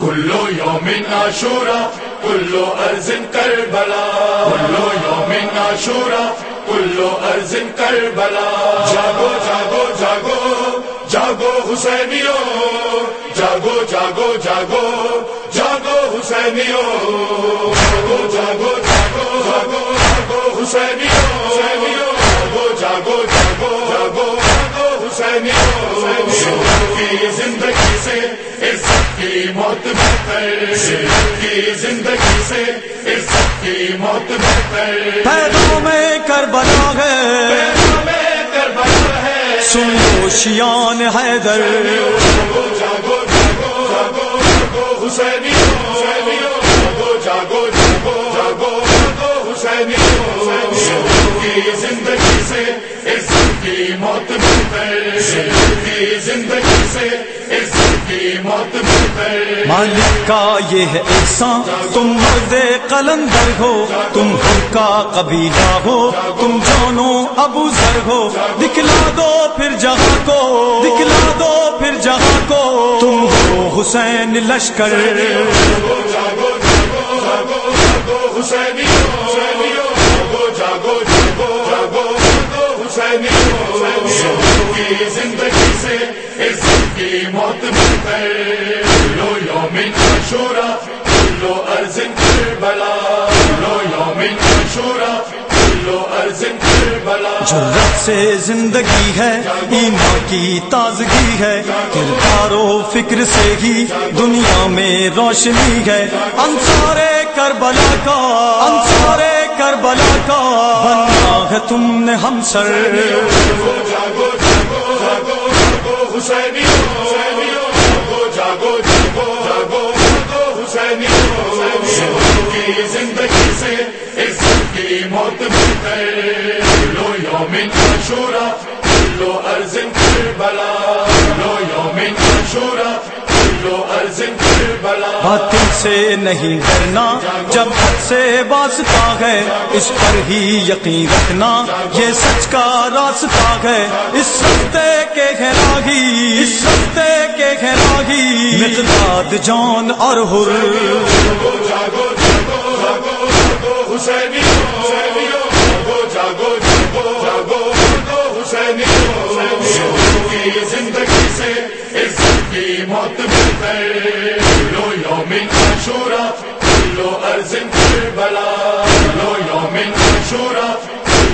کلو یوم عاشورا کلو ارزن کر بلا کلو یوم عاشورا کلو ارزن کر بلا جاگو جاگو جاگو جاگو حسینیو جاگو جاگو جاگو جاگو حسینیو جاگو جاگو جاگو جاگو جاگو حسینیو جاگو جاگو جاگو جاگو جاگو حسینیو کی زندگی سے عزت کی موت بہتر کی زندگی سے عزت کی موت بہتر۔ پیدوں میں کربلا ہے۔ پیدوں میں کربلا ہے۔ سن شیان حیدر۔ جاگو جاگو جاگو جاگو جاگو حسینیو جاگو جاگو جاگو جاگو کی زندگی مالک کا یہ ہے احسان، تم مرد قلندر ہو، تم گھر کا قبیلہ ہو، تم جانو ابو ذر ہو، دکھلا دو پھر جہاں کو، دکھلا دو پھر جہاں کو، تم ہو حسین لشکر۔ زندگی سے عزت کی موت بہتر لو یوم عاشورا لو ارزن کربلا لو یوم عاشورا لو ارزن کربلا جرت سے زندگی ہے ایما کی تازگی ہے۔ کردار و فکر سے ہی دنیا میں روشنی ہے۔ انصار کربلا کا، انصار کربلا کا بننا ہے تم نے ہم سر۔ باطل سے نہیں ڈرنا جب حد سے واسطہ ہے اس پر ہی یقین رکھنا یہ سچ کا راستہ ہے۔ اس رستے کے ہے راہی اس رستے کے ہے راہی مقداد جان اور ہر یوم عاشورا لو ارزن کربلا لو یوم عاشورا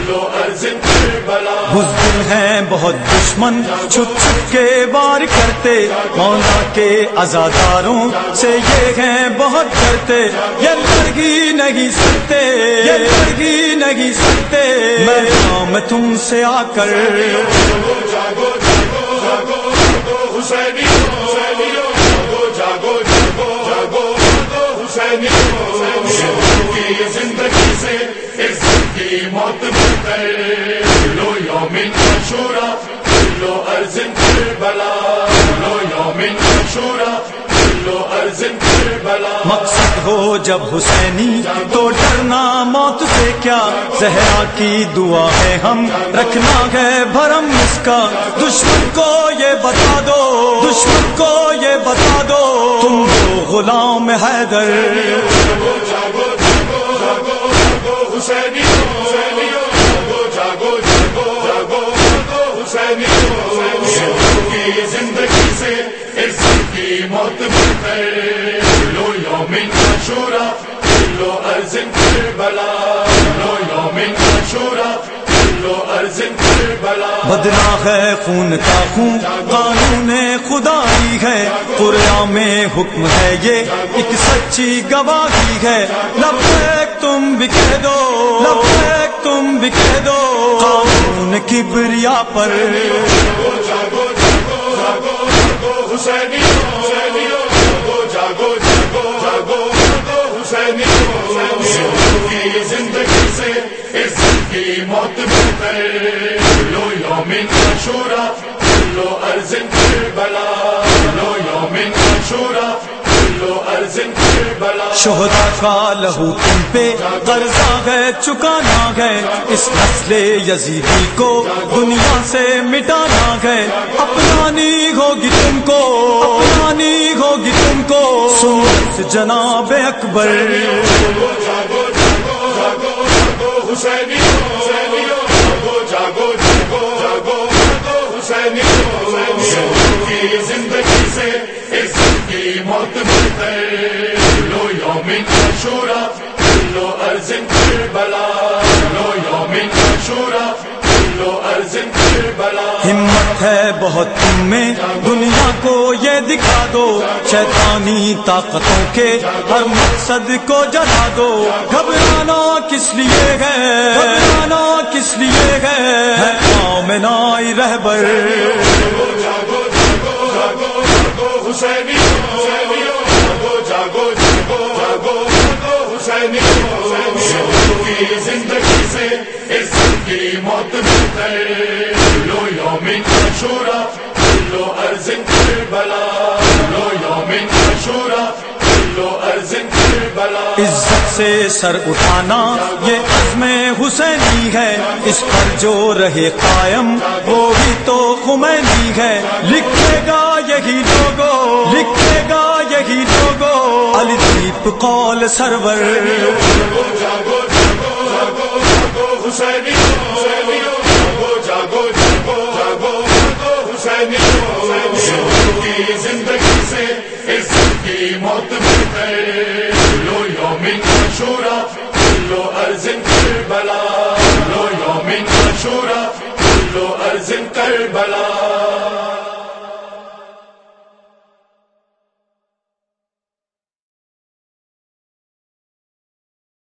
لو ارزن کربلا بزدل ہیں بہت دشمن چھپ چھپ کے وار کرتے مولا کے ازاداروں سے یہ ہیں بہت ڈرتے یہ لڑکی نہیں سکتے یہ لڑکی نہیں سکتے میں تم سے آ کر۔ جاگو یوم عاشورا لو ارزن کربلا لو یوم عاشورا لو ارزن کربلا مقصد ہو جب حسینی تو ڈرنا موت سے کیا؟ زہرا کی دعا ہے ہم رکھنا ہے بھرم اس کا۔ دشمن کو یہ بتا دو دشمن کو یہ بتا دو۔ تم تو غلام حیدر۔ جاگو لو یوم عاشورا لو ارزن کربلا لو یوم عاشورا لو ارزن کربلا بدلا ہے خون کا خون قانون خدائی ہے۔ قرآن میں حکم ہے یہ ایک سچی گواہی ہے۔ لبیک تم بکھے دو۔ لبیک تم بکھے دو۔ قانون کی بریا پر زندگی سے اس کی موت بہتر لو یوم عاشورا لو ارزن کربلا لو یوم عاشورا لو شہدا کا لہو تم پہ قرضہ ہے چکانا ہے۔ اس نسل یزیدی کو دنیا سے مٹانا ہے۔ اپنانی ہوگی تم کو اپنانی ہوگی تم کو۔ سنت جناب اکبر۔ جاگو جاگو جاگو جاگو حسینی حسینیو جاگو جاگو جاگو جاگو۔ شورا لو ارزن بلا لو شورا لو ارزن بلا ہمت ہے بہت تم میں دنیا کو یہ دکھا دو۔ شیطانی طاقتوں کے ہر مقصد کو جلا دو۔ گھبرانا کس لیے ہے؟ گھبرانا کس لیے ہے؟ قوم نائی رہبر۔ جاگو جاگو جاگو جاگو حسینی۔ کی زندگی سے اس کی موت بہتر لو یومن شورا لو ارزن بلا، لو لو بلا۔ عزت سے سر اٹھانا، یہ عزم حسینی ہے۔ اس پر جو رہے قائم، وہ بھی تو خمینی ہے۔ لکھے گا یہی لوگو، لکھے گا یہی لوگو قول سرور۔ زندگی سے اس کی موت لو یومن شورا لو ارزن بلا لو یومن شورا لو ارزن کر بلا